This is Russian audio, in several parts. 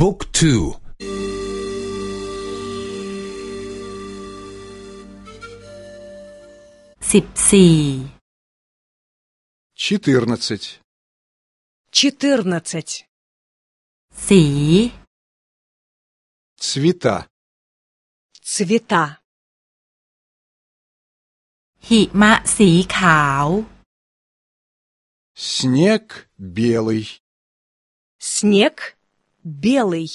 บุ๊กทูสิบสี่ четырнадцать, четырнадцать, สี цвета, цвета, หิมะสีขาว снег белый, снег белый,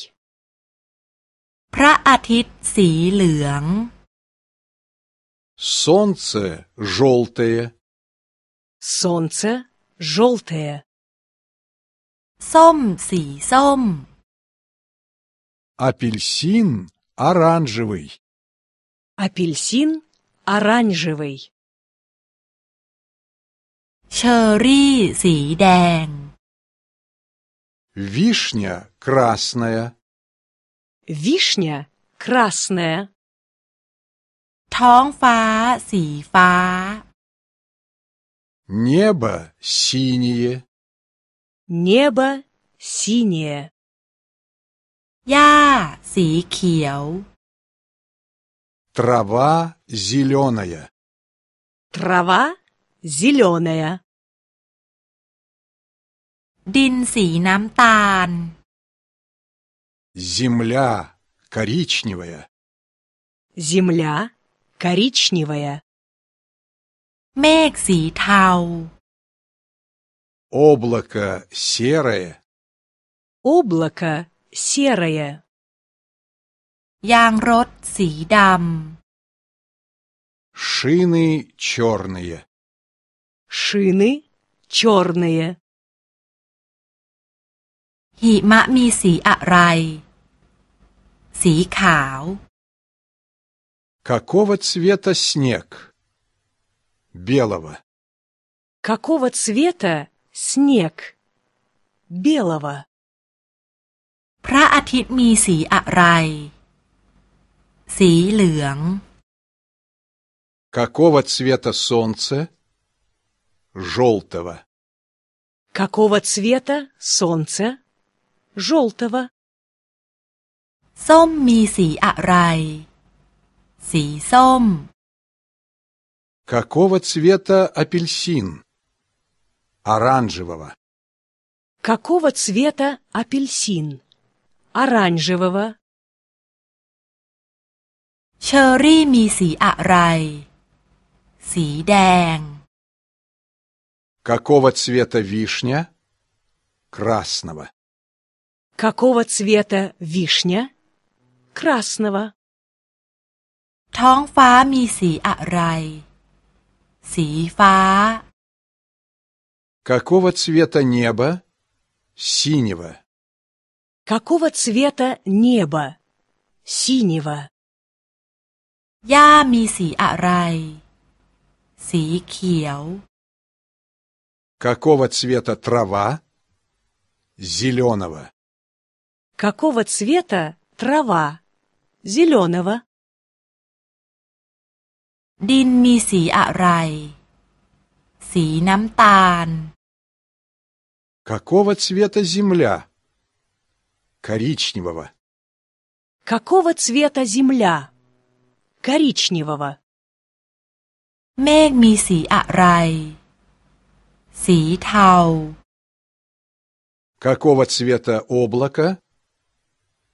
พระอาทิตย์สีเหลือง солнце желтое, солнце желтое, ส้มสีส้ม апельсин оранжевый, апельсин оранжевый, เชอร์รี่สีแดง вишня красная, вишня красная, ท้องฟ้าสีฟ้า небо синее, небо синее, หญ้าสีเขียว трава зеленая, трава зеленая, ดินสีน้ำตาล земля коричневая, земля коричневая, เมฆสีเทา облако серое, облако серое, ยางรถสีด шины черные, шины черные, ำ หิมะมีสีอะไร สีขาว какого цвета снег? Белого. какого цвета снег белого, พระอาทิตย์มีสีอะไร สีเหลือง Какого цвета солнце? Желтого. какого цвета солнце желтого, ส้มมีสีอะไร สีส้ม Какого цвета апельсин? Оранжевого. какого цвета апельсин оранжевого, เชอร์รี่มีสีอะไร สีแดง Какого цвета вишня? Красного. какого цвета вишня красного, ท้องฟ้ามีสีอะไร สีฟ้า Какого цвета небо? Синего. какого цвета небо синего, หญ้ามีสีอะไร สีเขียว Какого цвета трава? Зеленого. Какого цвета трава? Зеленого. Дин ми си арай. Си намтан. Какого цвета земля? Коричневого. Какого цвета земля? Коричневого. Мег ми си арай. Си тау. Какого цвета облако?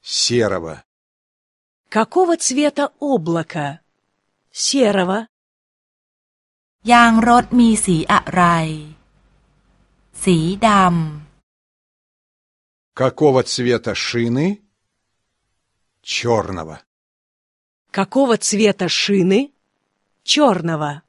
Серого. какого цвета облако серого, ยางรถมีสีอะไร สีด Какого цвета шины? Черного. какого цвета шины черного,